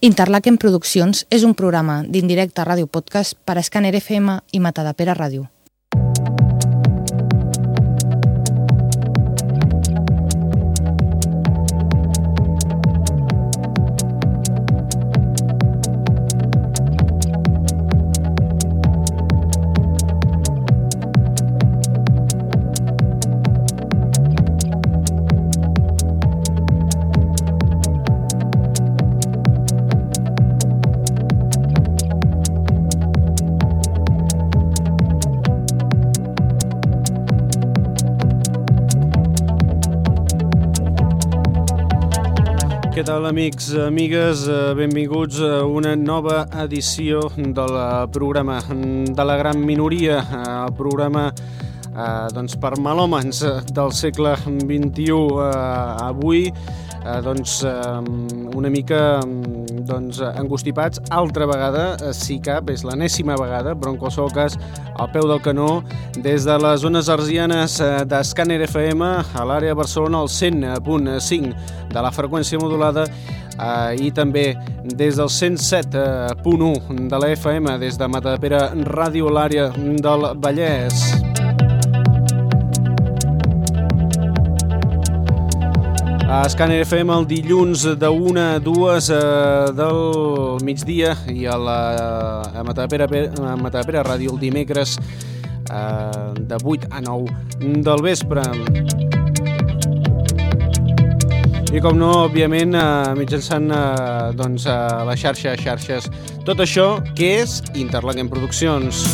Interlaken Produccions és un programa d'indirecte ràdio podcast per a Scanner FM i Matadepera Ràdio. Tal, amics, amigues? Eh, Benvinguts a una nova edició del eh, programa de la gran minoria, eh, el programa eh, doncs, per malòmens del segle XXI. Eh, avui, eh, doncs, eh, una mica doncs, angustipats, altra vegada, eh, sí cap, és l'enèsima vegada, però en qualsevol cas, al peu del canó, des de les zones arsianes eh, d'Escàner FM, a l'àrea Barcelona, al 100.5 de la freqüència modulada, eh, i també des del 107.1 de la FM, des de Matadepera Ràdio, l'àrea del Vallès. A Scanner FM el dilluns de 1 a 2 eh, del migdia i a, la, a, Matapera, a Matapera Ràdio el dimecres eh, de 8 a 9 del vespre. I com no, òbviament, eh, mitjançant eh, doncs, eh, la xarxa xarxes. Tot això, què és Interlaken Produccions?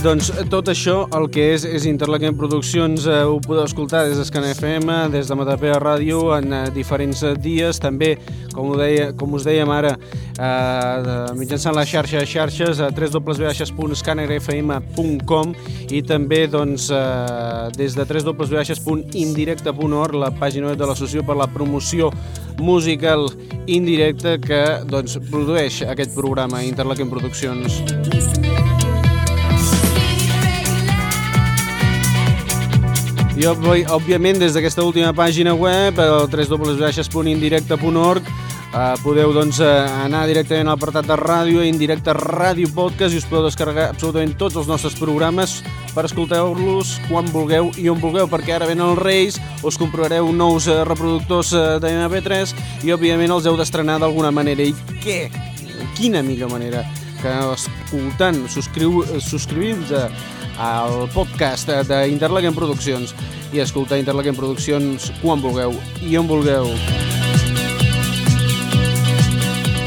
Doncs tot això, el que és, és Interlaken Produccions, eh, ho podeu escoltar des d'Escan FM, des de Matapea Ràdio, en eh, diferents eh, dies, també, com, ho deia, com us dèiem ara, eh, mitjançant la xarxa de xarxes, a www.scannerfm.com i també doncs, eh, des de www.indirecte.org, la pàgina web de l'associació per la promoció musical indirecta que doncs, produeix aquest programa Interlaken Produccions. I òbviament des d'aquesta última pàgina web, el www.indirecte.org, eh, podeu doncs, eh, anar directament al apartat de ràdio, indirecte ràdio podcast i us podeu descarregar absolutament tots els nostres programes per escoltar-los quan vulgueu i on vulgueu, perquè ara venen els Reis, us comprovareu nous eh, reproductors eh, de MP3 i òbviament els heu d'estrenar d'alguna manera. I què? Quina millor manera que escoltant, subscriu, subscrivint-vos al podcast d'Interlaken Produccions i escoltar Interlaken Produccions quan vulgueu i on vulgueu.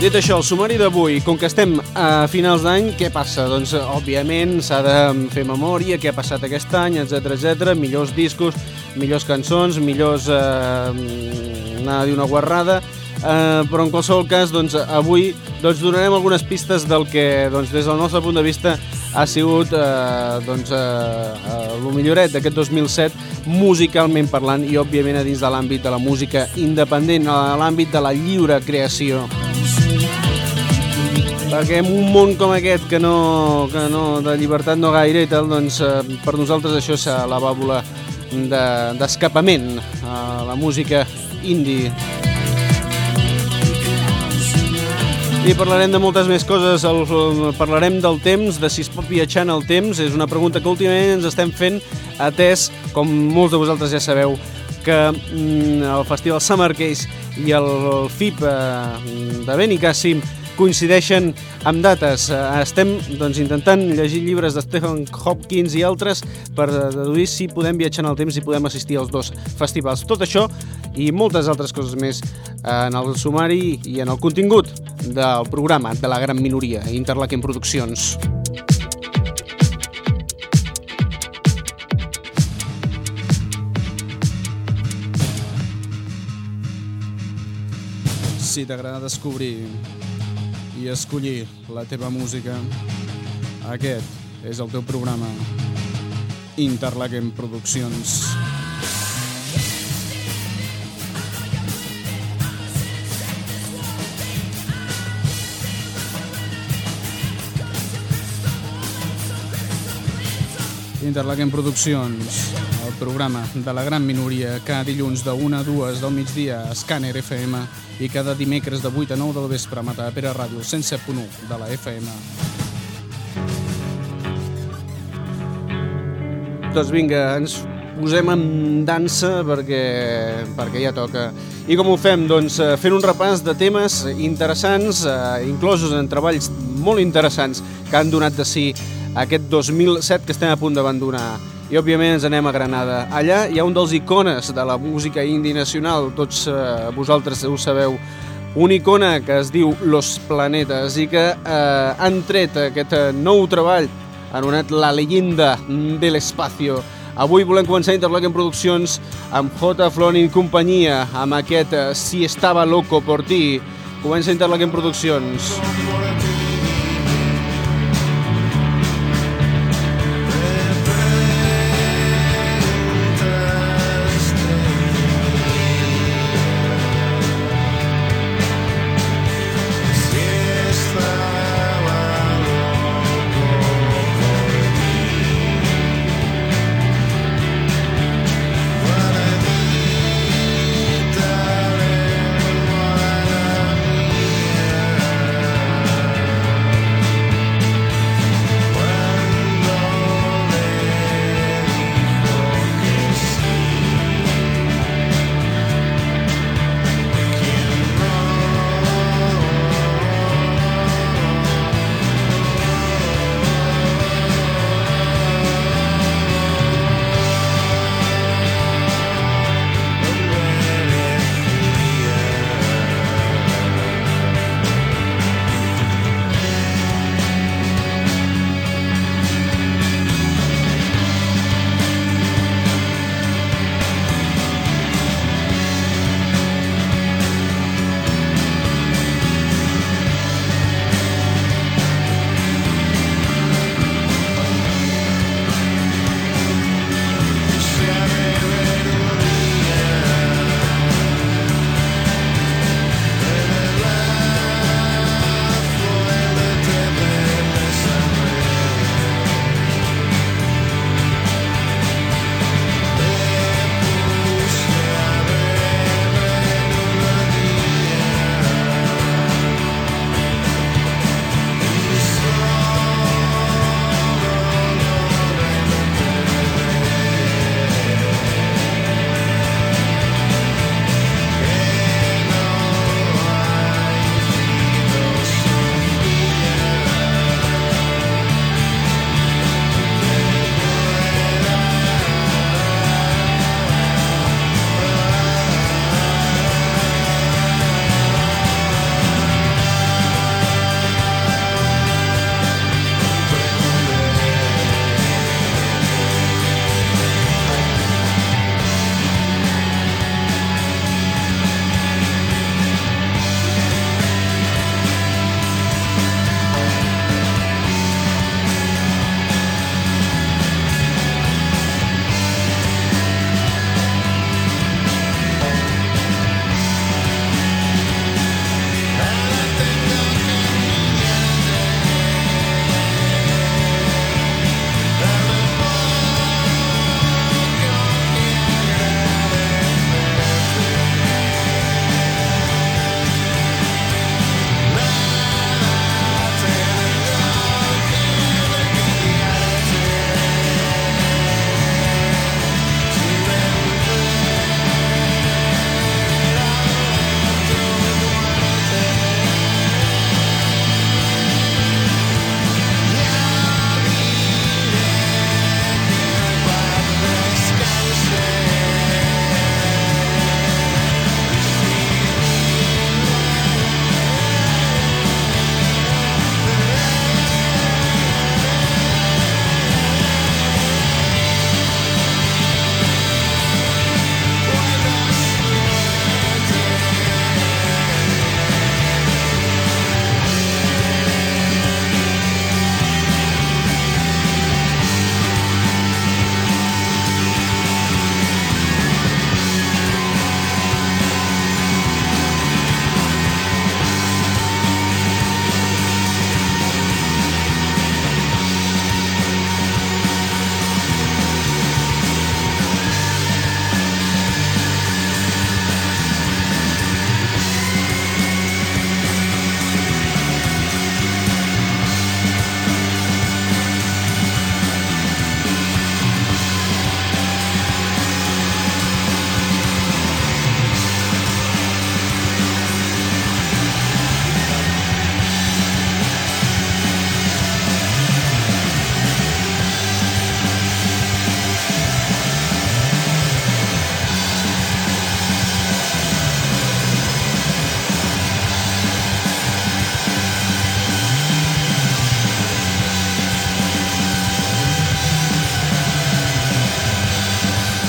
Dit això, el sumari d'avui, com que estem a finals d'any, què passa? Doncs, òbviament, s'ha de fer memòria, què ha passat aquest any, etc etc. millors discos, millors cançons, millors... Eh, anar a dir una guarrada, eh, però en qualsevol cas, doncs, avui doncs, donarem algunes pistes del que, doncs, des del nostre punt de vista, ha sigut eh, doncs, eh, eh, el milloret d'aquest 2007 musicalment parlant i òbviament a dins de l'àmbit de la música independent, a l'àmbit de la lliure creació. Perquè en un món com aquest que no, que no de llibertat no gaire i tal, doncs eh, per nosaltres això és la bàbula d'escapament de, a la música indie. I parlarem de moltes més coses, el, parlarem del temps, de si es pot viatjar en el temps, és una pregunta que últimament ens estem fent atès, com molts de vosaltres ja sabeu, que mm, el Festival Summer Case i el FIP eh, de Benicàssim coincideixen amb dates. Estem doncs, intentant llegir llibres de Stephen Hopkins i altres per deduir si podem viatjar en el temps i podem assistir als dos festivals. Tot això i moltes altres coses més en el sumari i en el contingut del programa de la gran minoria, Interlaken Produccions. Si t'agrada descobrir i escollir la teva música. Aquest és el teu programa Interlaken Produccions. Interlaken Produccions, el programa de la gran minoria, cada dilluns de 1 a 2 del migdia a Scanner FM i cada dimecres de 8 a 9 del vespre a Matapera Ràdio 107.1 de la FM. Doncs vinga, ens posem en dansa perquè, perquè ja toca. I com ho fem? Doncs eh, fent un repàs de temes interessants, eh, inclosos en treballs molt interessants que han donat de si aquest 2007 que estem a punt d'abandonar. I òbviament ens anem a Granada. Allà hi ha un dels icones de la música indie nacional, tots eh, vosaltres ho sabeu, una icona que es diu Los Planetes i que eh, han tret aquest eh, nou treball anomenat La leyenda de l'espacio. Avui volem començar Interlaken Produccions amb J. Florin companyia, amb aquest eh, Si estava loco por ti. Comença Interlaken Produccions. Produccions.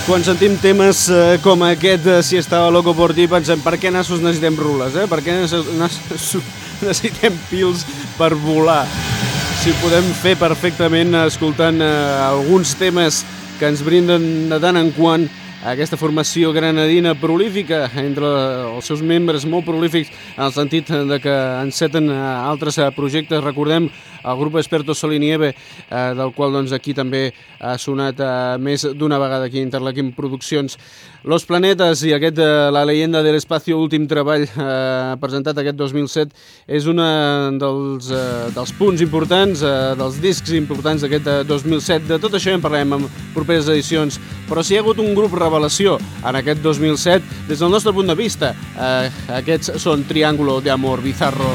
Quan sentim temes eh, com aquest, eh, si estava loco por ti, pensem, per què nassos necessitem rules, eh? Per què necessitem pils per volar? Si ho podem fer perfectament escoltant eh, alguns temes que ens brinden de tant en quant aquesta formació granadina prolífica entre els seus membres molt prolífics en el sentit de que enceten eh, altres eh, projectes. Recordem el grup Experto Sol i Nieve, eh, del qual doncs, aquí també ha sonat més d'una vegada aquí a Produccions. Los Planetes i aquest La leyenda de l'espacio, últim treball presentat aquest 2007, és un dels, dels punts importants, dels discs importants d'aquest 2007. De tot això en parlem en properes edicions, però si hi ha hagut un grup revelació en aquest 2007, des del nostre punt de vista, eh, aquests són Triángulo de Amor Bizarro.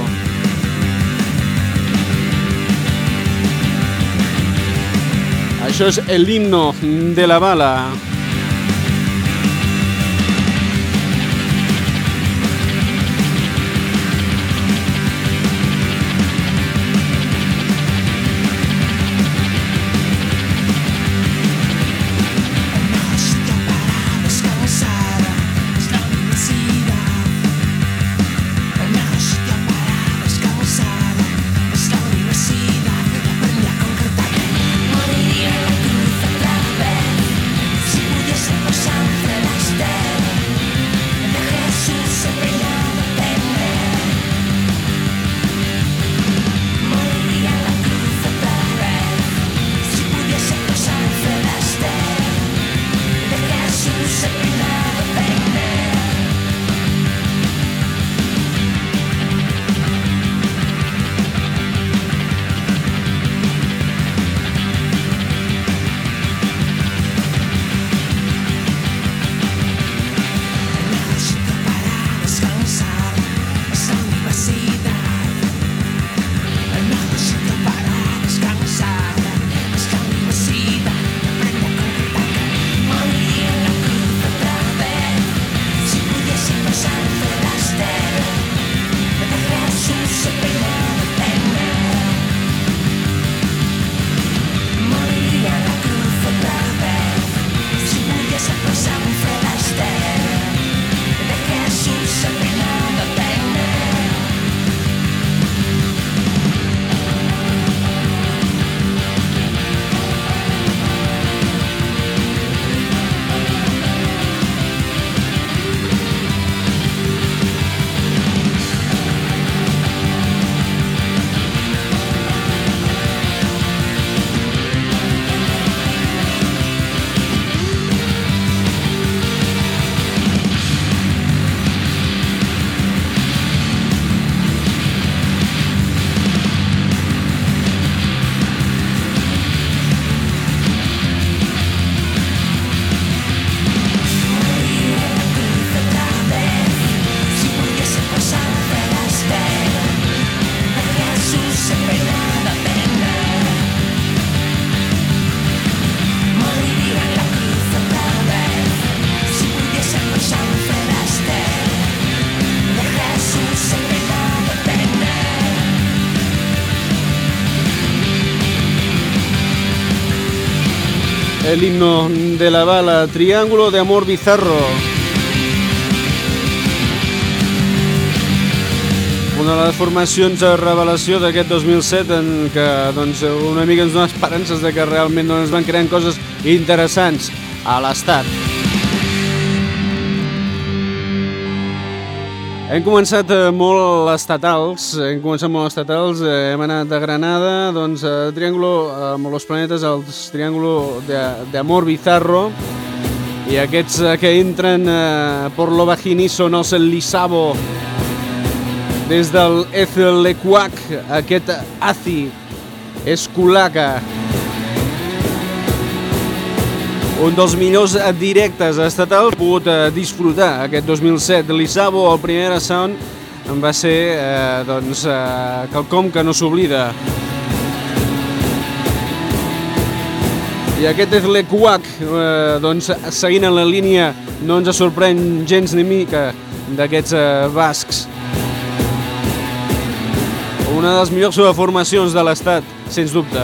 Això és el himno de la bala. El himno de la bala, Triángulo de Amor Bizarro. Una de les formacions de revelació d'aquest 2007 en què doncs, una mica ens dona esperances de que realment doncs, van creant coses interessants a l'estat. Hem començat eh, molt estatals, hem començat molt estatals, eh, hem anat de Granada, doncs a Triángulo, amb los planetes, el Triángulo de, de Amor Bizarro, i aquests eh, que entren eh, por lo bajinizo no el Lisabo, des del Ethelequac, aquest Azi, Esculaca, un dels millors directes estatals pogut eh, disfrutar aquest 2007. L'Isabo, el primer sound, va ser eh, doncs, eh, quelcom que no s'oblida. I aquest és l'Equac, eh, doncs, seguint en la línia, no ens sorprèn gens ni mica d'aquests eh, bascs. Una de les millors formacions de l'estat, sens dubte.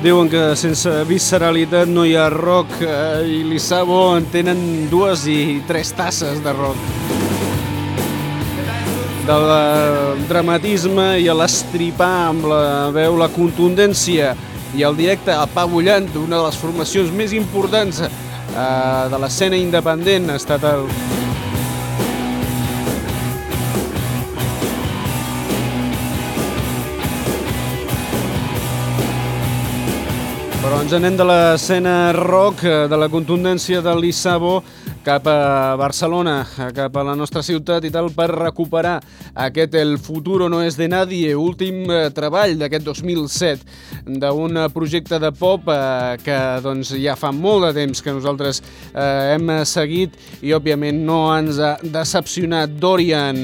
Diuen que sense visceralitat no hi ha rock eh, i l'Issabo en tenen dues i tres tasses de rock. Del dramatisme i l'estripar amb la veu, la contundència i el directe apabullant d'una de les formacions més importants eh, de l'escena independent ha estat el Doncs anem de l'escena rock, eh, de la contundència de l'Issabo, cap a Barcelona, cap a la nostra ciutat i tal, per recuperar aquest El futuro no és de nadie, últim eh, treball d'aquest 2007, d'un projecte de pop eh, que doncs, ja fa molt de temps que nosaltres eh, hem seguit i, òbviament, no ens ha decepcionat. Dorian,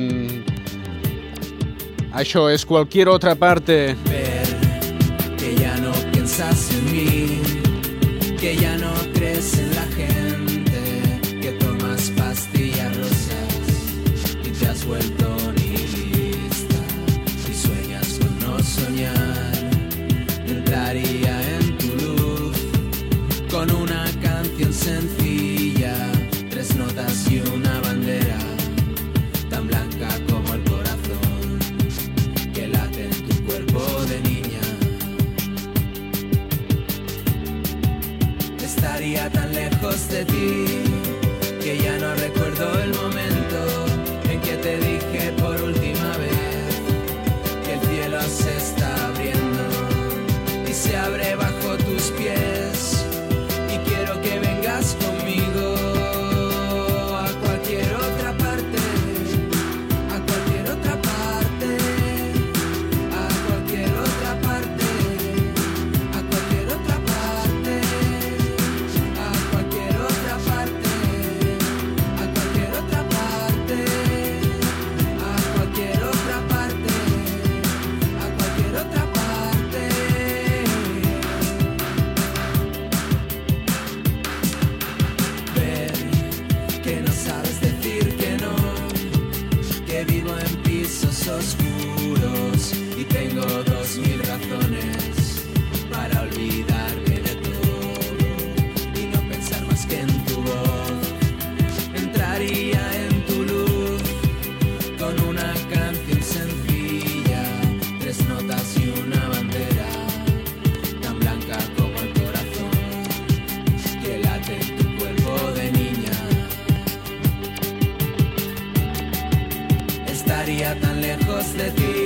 això és qualquier otra parte. Ver que ya no piensas suelta. Tan lejos de ti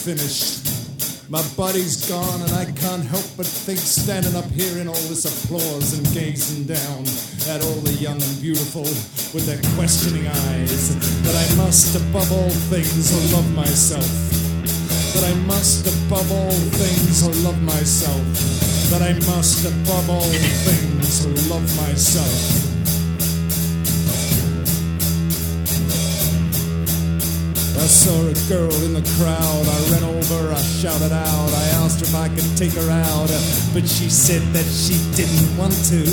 Finished. My body's gone, and I can't help but think, standing up here in all this applause and gazing down at all the young and beautiful with their questioning eyes, that I must, above all things, love myself. That I must, above all things, love myself. That I must, above all things, love myself. I saw a girl in the crowd. I ran over, I shouted out. I asked her if I could take her out, but she said that she didn't want to.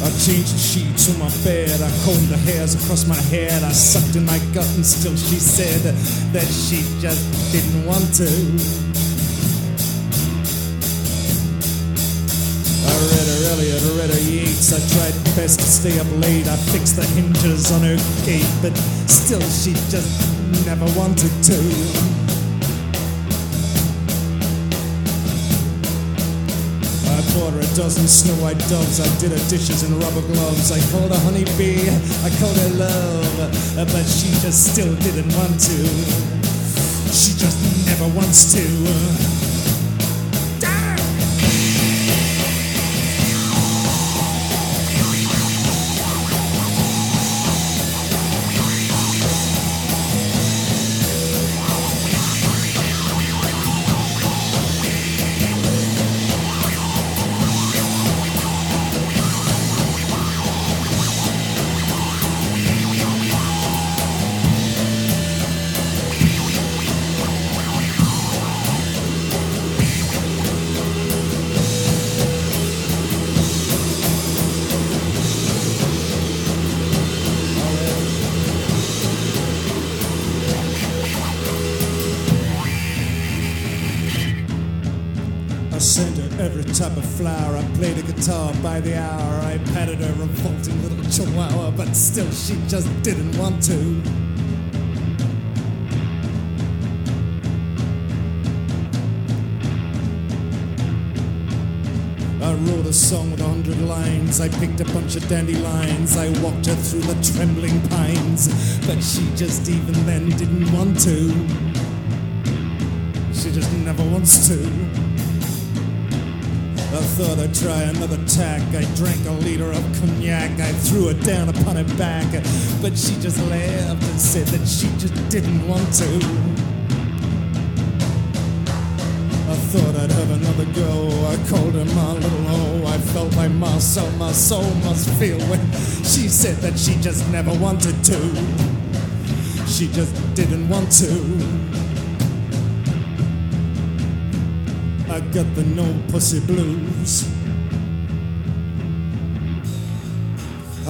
I changed the sheets on my bed. I combed the hairs across my head. I sucked in my gut, and still she said that she just didn't want to. Elliot, I tried best to stay up late. I fixed the hinges on her gate, but still she just never wanted to. I bought her a dozen snow white doves. I did her dishes in rubber gloves. I called her honeybee. I called her love, but she just still didn't want to. She just never wants to. I she just didn't want to. I wrote a song with a hundred lines. I picked a bunch of dandelions. I walked her through the trembling pines, but she just even then didn't want to. She just never wants to. I thought I'd try another tack. I drank a liter of cognac. I threw it down upon her back. But she just laughed and said that she just didn't want to. I thought I'd have another go. I called her my little O. I felt my soul, my soul must feel when she said that she just never wanted to. She just didn't want to. I got the no pussy blues.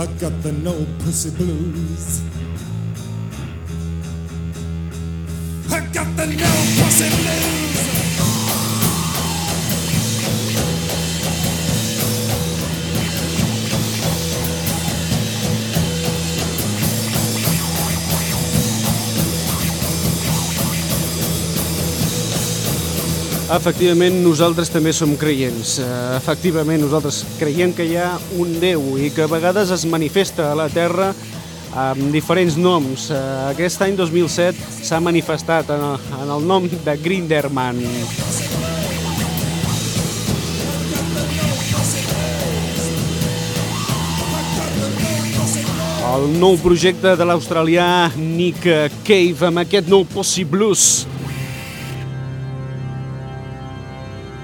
I got the no pussy blues. I got the no Efectivament, nosaltres també som creients. Eh, Efectivament, nosaltres creiem que hi ha un Déu i que a vegades es manifesta a la Terra amb diferents noms. Eh, Aquest any 2007 s'ha manifestat en el, nom de Grinderman. El nou projecte de l'australià Nick Cave amb aquest nou Posse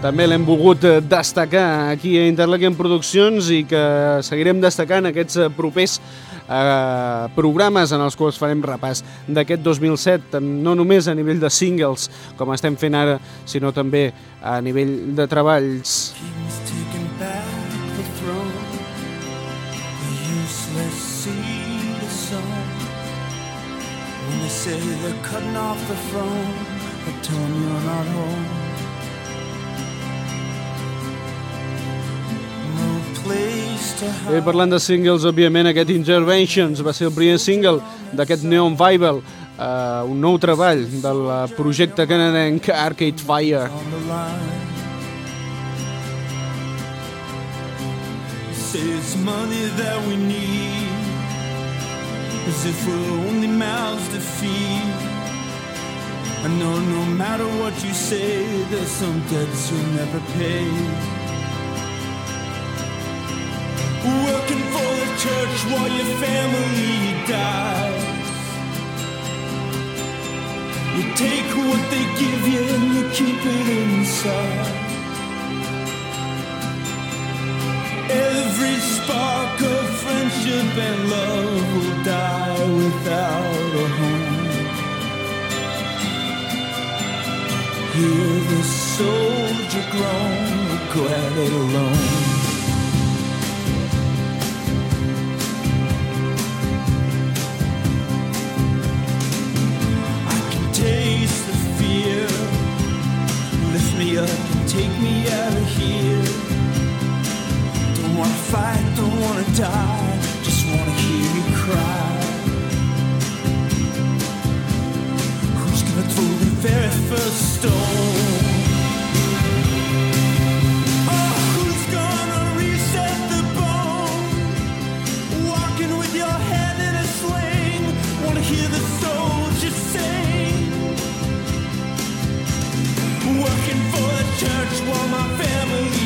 També l'hem volgut eh, destacar aquí a Interlequem Produccions i que seguirem destacant aquests eh, propers eh, programes en els quals farem repàs d'aquest 2007, no només a nivell de singles, com estem fent ara, sinó també a nivell de treballs. Say they're cutting off the throne, I tell 'em you're not home. Bé, parlant de singles, òbviament aquest Interventions va ser el primer single d'aquest Neon Bible, eh, un nou treball del eh, projecte canadenc Arcade Fire. it's money that we need, as if we're only mouths to feed. I know no matter what you say, there's some debts you'll never pay. Working for the church while your family dies. You take what they give you and you keep it inside. Every spark of friendship and love will die without a home. Hear the soldier groan, regret it alone. Take me out of here. Don't wanna fight, don't wanna die. Just wanna hear you cry. Who's gonna throw the very first stone? Oh, who's gonna reset the bone? Walking with your head in a sling. Wanna hear the soldiers sing. Working church while my family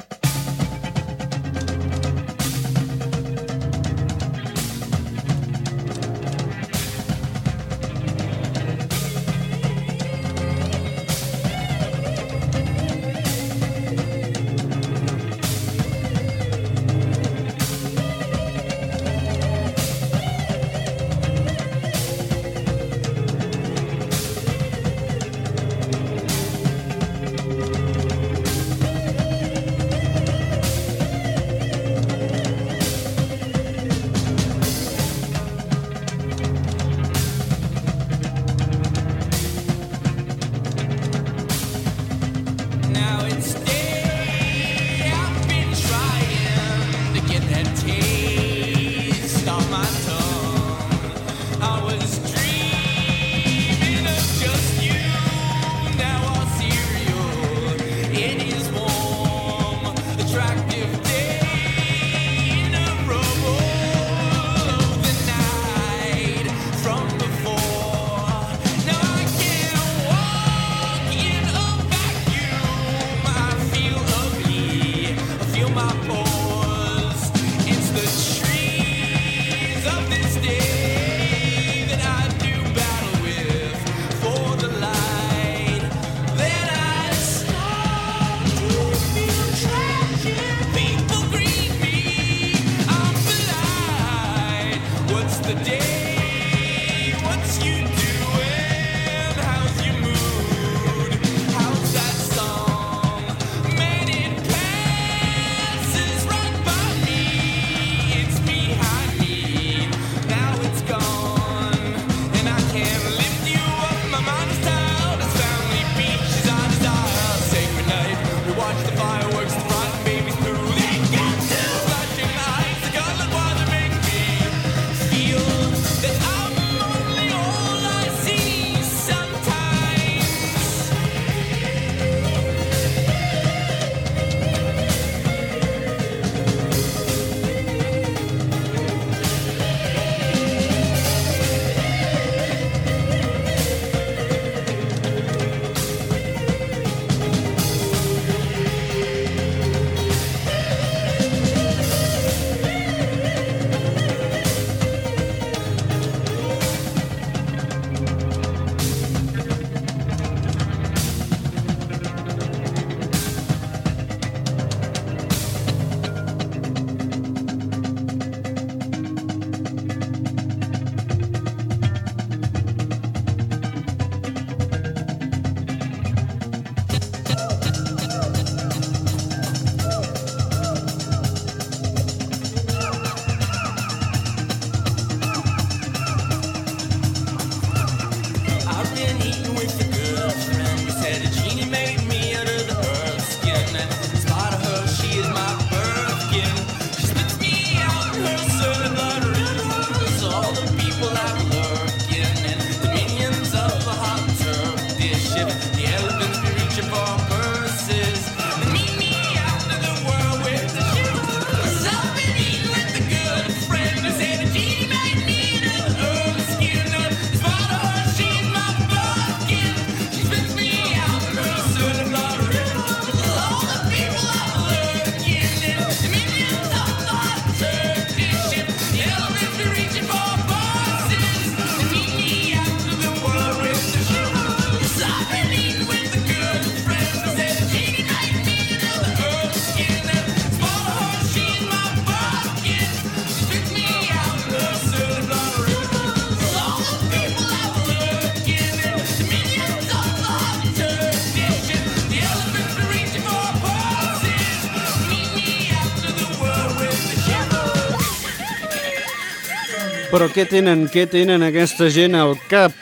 però què tenen, què tenen aquesta gent al cap?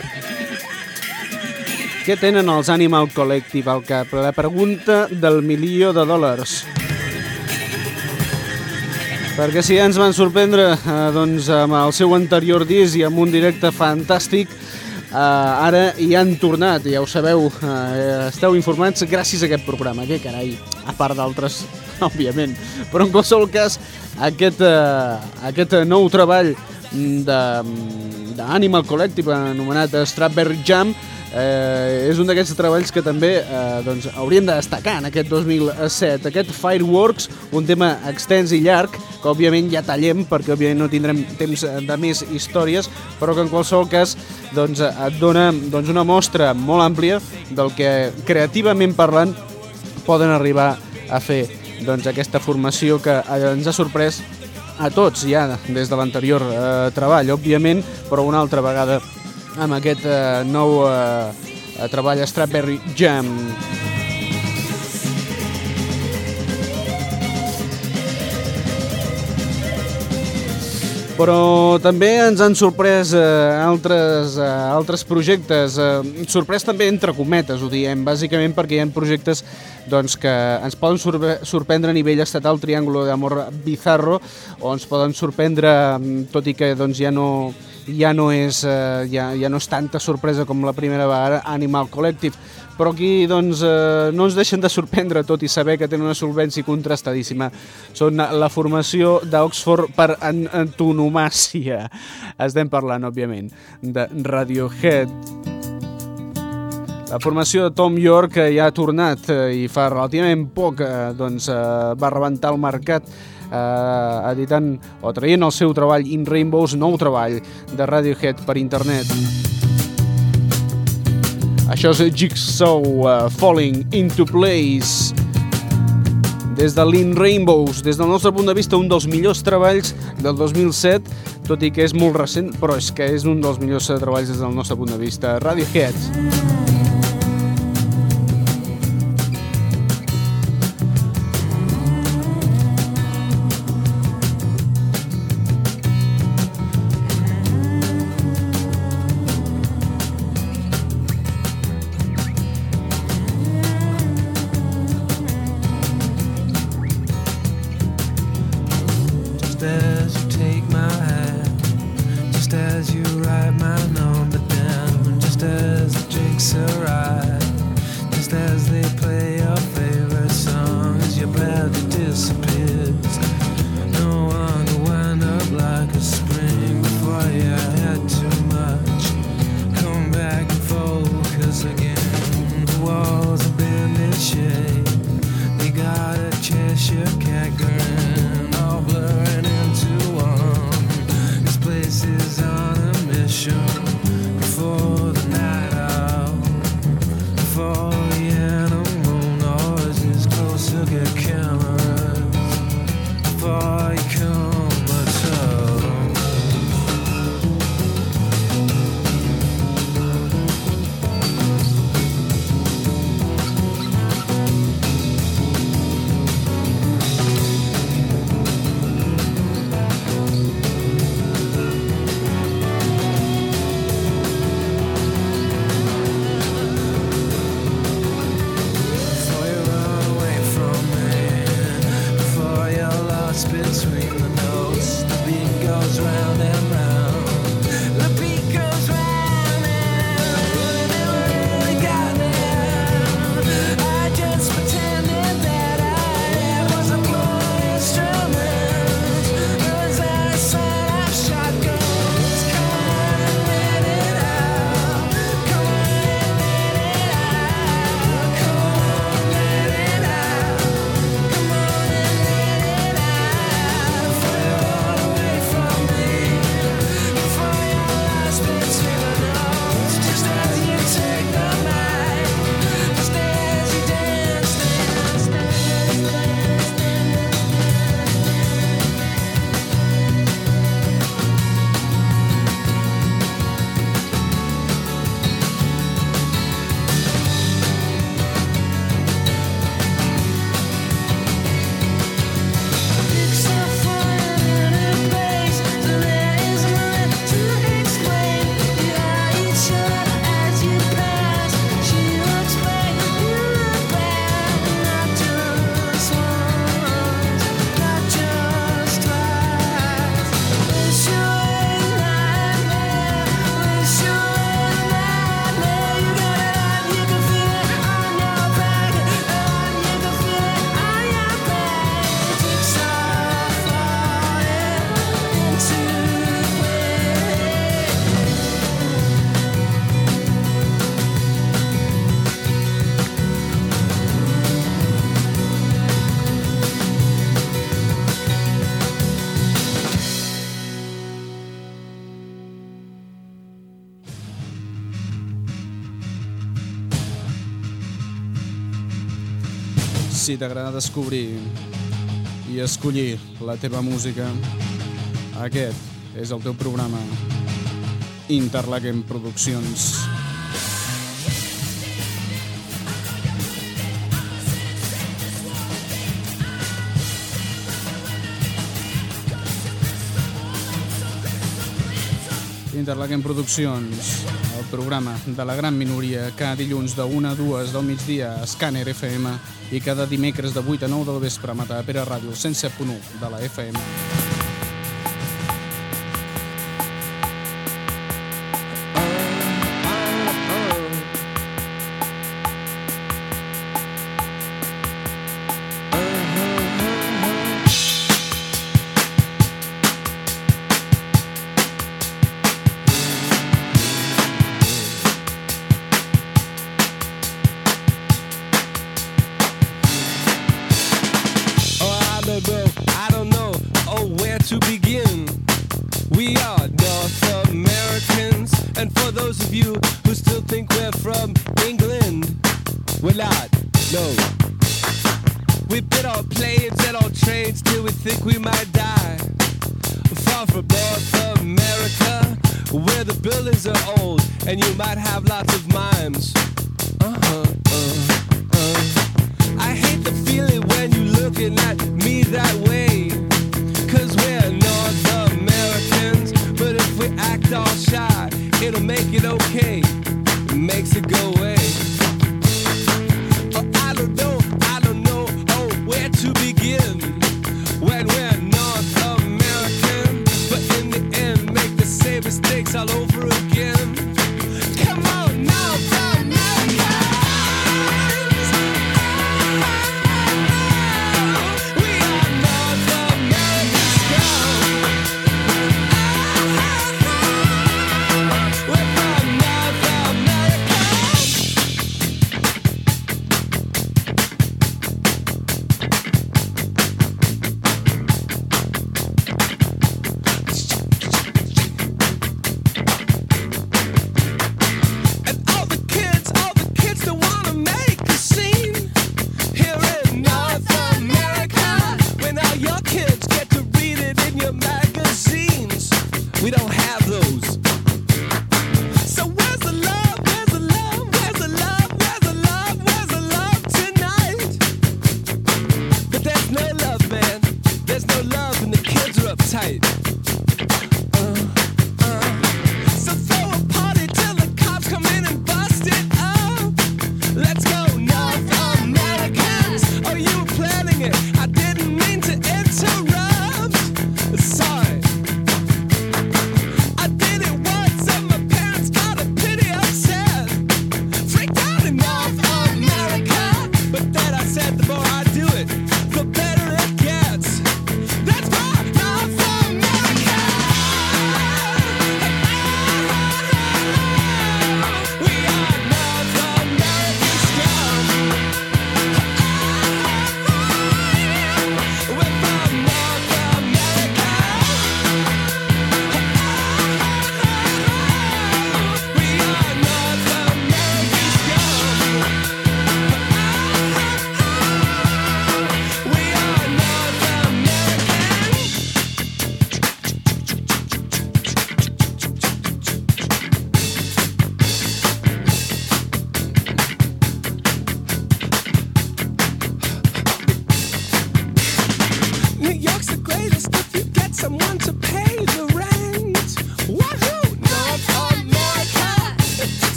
Què tenen els Animal Collective al cap? La pregunta del milió de dòlars. Perquè si ja ens van sorprendre eh, doncs, amb el seu anterior disc i amb un directe fantàstic, eh, ara hi han tornat, ja ho sabeu, eh, esteu informats gràcies a aquest programa, que carai, a part d'altres, òbviament. Però en qualsevol cas, aquest, eh, aquest nou treball d'Animal Collective anomenat Strawberry Jam eh, és un d'aquests treballs que també eh, doncs, hauríem de destacar en aquest 2007. Aquest Fireworks, un tema extens i llarg, que òbviament ja tallem perquè òbviament no tindrem temps de més històries, però que en qualsevol cas doncs, et dona doncs, una mostra molt àmplia del que creativament parlant poden arribar a fer doncs, aquesta formació que ens ha sorprès a tots ja des de l'anterior eh, treball, òbviament, però una altra vegada amb aquest eh, nou eh, treball Strawberry Jam. Però també ens han sorprès eh, altres, eh, altres projectes, eh, sorprès també entre cometes, ho diem, bàsicament perquè hi ha projectes doncs, que ens poden sorprendre a nivell estatal Triángulo de Amor Bizarro o ens poden sorprendre, mm, tot i que doncs, ja no ja no és, eh, ja, ja no és tanta sorpresa com la primera vegada Animal Collective, però aquí doncs, eh, no ens deixen de sorprendre tot i saber que tenen una solvència contrastadíssima. Són la formació d'Oxford per antonomàcia. Estem parlant, òbviament, de Radiohead. La formació de Tom York ja ha tornat eh, i fa relativament poc eh, doncs, eh, va rebentar el mercat eh, editant o traient el seu treball In Rainbows, nou treball de Radiohead per internet. Això és Jigsaw uh, Falling into Place des de l'In Rainbows, des del nostre punt de vista un dels millors treballs del 2007, tot i que és molt recent, però és que és un dels millors treballs des del nostre punt de vista. Radiohead. Radiohead. Ship cat girl. T'agrada descobrir i escollir la teva música, aquest és el teu programa Interlaken Produccions. Interlaken Produccions, el programa de la gran minoria, cada dilluns de 1 a 2 del migdia a Scanner FM i cada dimecres de 8 a 9 del vespre a Matapera Ràdio 107.1 de la FM.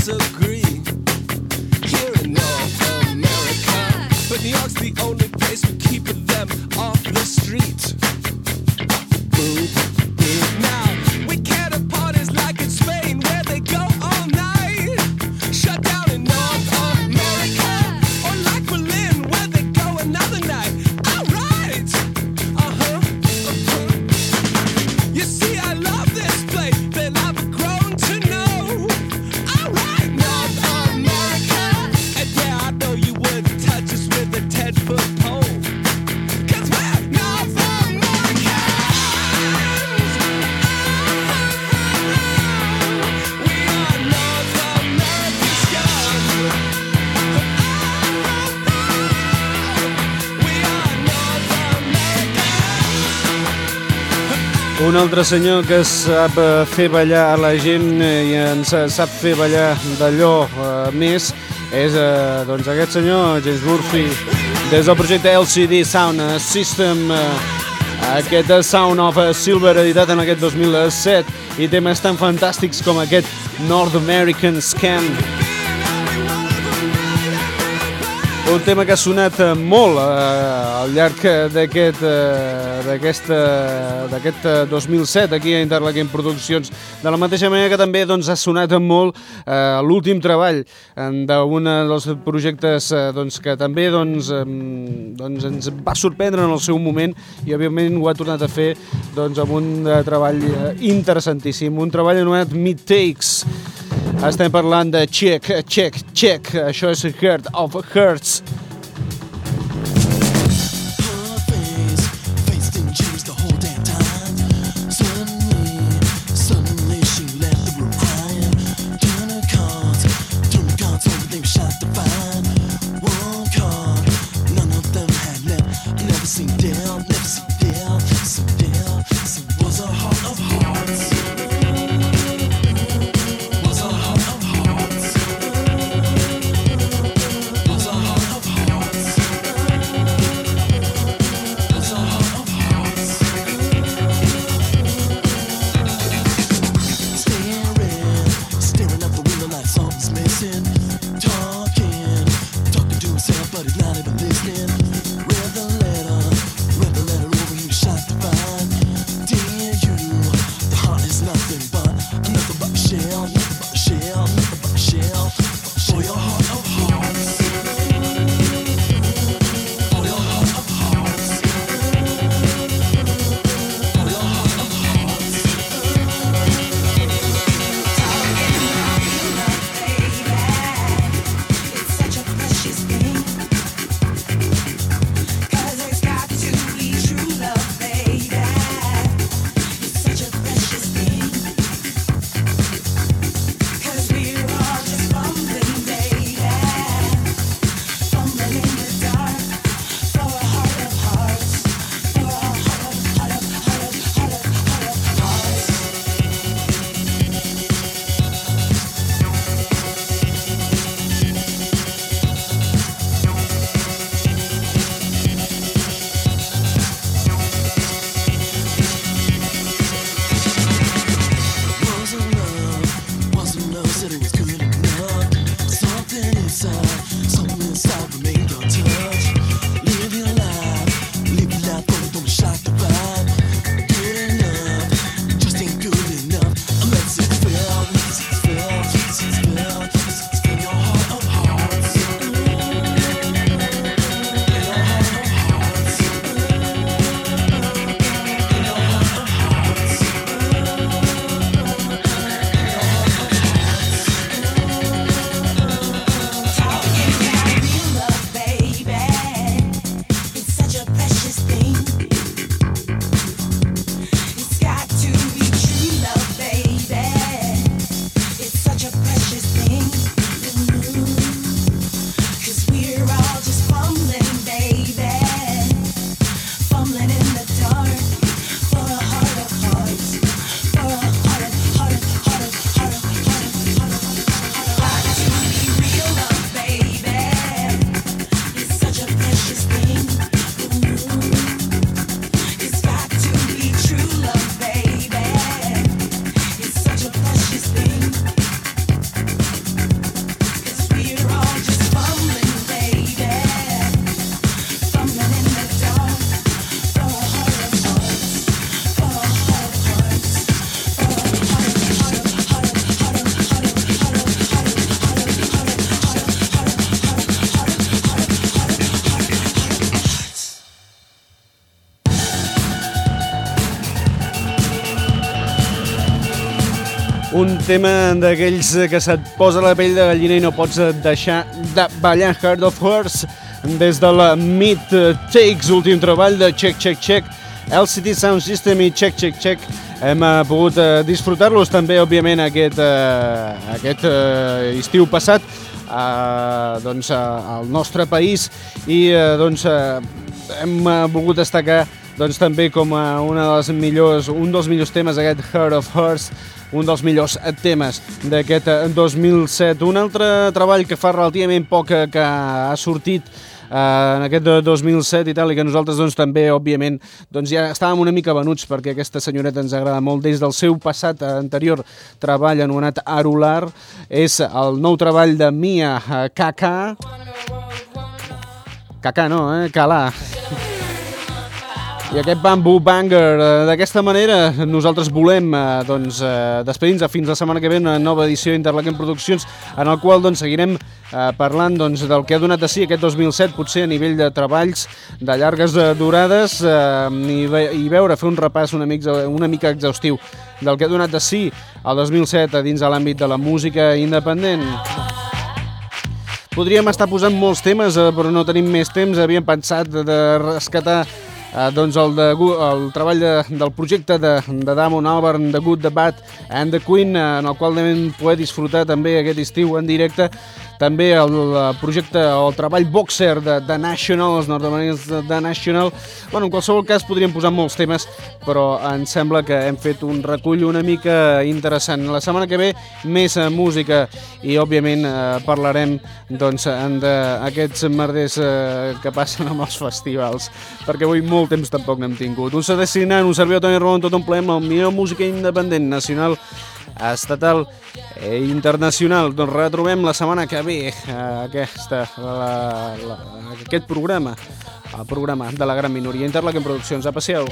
disagree. Altre senyor que sap eh, fer ballar a la gent i ens sap fer ballar d'allò eh, més és eh, doncs aquest senyor, James Murphy, des del projecte LCD Sound System, eh, aquest Sound of Silver editat en aquest 2007 i temes tan fantàstics com aquest North American Scam. Un tema que ha sonat eh, molt eh, al llarg d'aquest eh, d'aquest eh, 2007 aquí a Interlaken Produccions. De la mateixa manera que també doncs, ha sonat molt eh, l'últim treball eh, d'un dels projectes eh, doncs, que també doncs, eh, doncs, ens va sorprendre en el seu moment i òbviament ho ha tornat a fer doncs, amb un eh, treball eh, interessantíssim, un treball anomenat Mid Takes. Estem parlant de Check, Check, Check. Això és Heart of Hearts. Un tema d'aquells que se't posa la pell de gallina i no pots deixar de ballar. Heart of Hearts des de la Mid Takes, últim treball de Check Check Check, LCD Sound System i Check Check Check. Hem uh, pogut uh, disfrutar-los també, òbviament, aquest, uh, aquest estiu passat uh, doncs, al nostre país. I doncs, hem volgut destacar doncs, també com a una de les millors, un dels millors temes aquest Heart of Hearts, un dels millors temes d'aquest 2007. Un altre treball que fa relativament poc que, que ha sortit eh, en aquest 2007 i tal, i que nosaltres doncs, també, òbviament, doncs, ja estàvem una mica venuts perquè aquesta senyoreta ens agrada molt des del seu passat anterior treball anomenat Arular. És el nou treball de Mia Kaka. Kaka no, eh? Calà. I aquest Bamboo Banger, eh, d'aquesta manera nosaltres volem eh, doncs, eh, despedir-nos fins la setmana que ve una nova edició d'Interlaken Produccions en el qual doncs, seguirem parlant doncs, del que ha donat de si aquest 2007, potser a nivell de treballs de llargues durades i, i veure, fer un repàs una mica, una mica exhaustiu del que ha donat de si el 2007 a dins de l'àmbit de la música independent. Podríem estar posant molts temes, però no tenim més temps. Havíem pensat de rescatar eh, doncs el, de, el treball de, del projecte de, de Damon Albarn, The Good, The Bad and The Queen, eh, en el qual vam poder disfrutar també aquest estiu en directe també el projecte o el treball boxer de The National, els nord-americans de The National. Bueno, en qualsevol cas podríem posar molts temes, però em sembla que hem fet un recull una mica interessant. La setmana que ve més música i òbviament eh, parlarem doncs merders eh, que passen amb els festivals, perquè avui molt temps tampoc n'hem tingut. Un sedessinant, un servidor Toni Ramon, tot un ple amb el millor música independent nacional estatal i internacional. Doncs retrobem la setmana que ve eh, aquesta, la, la, aquest programa, el programa de la gran minoria. Interlaken Produccions, a passeu.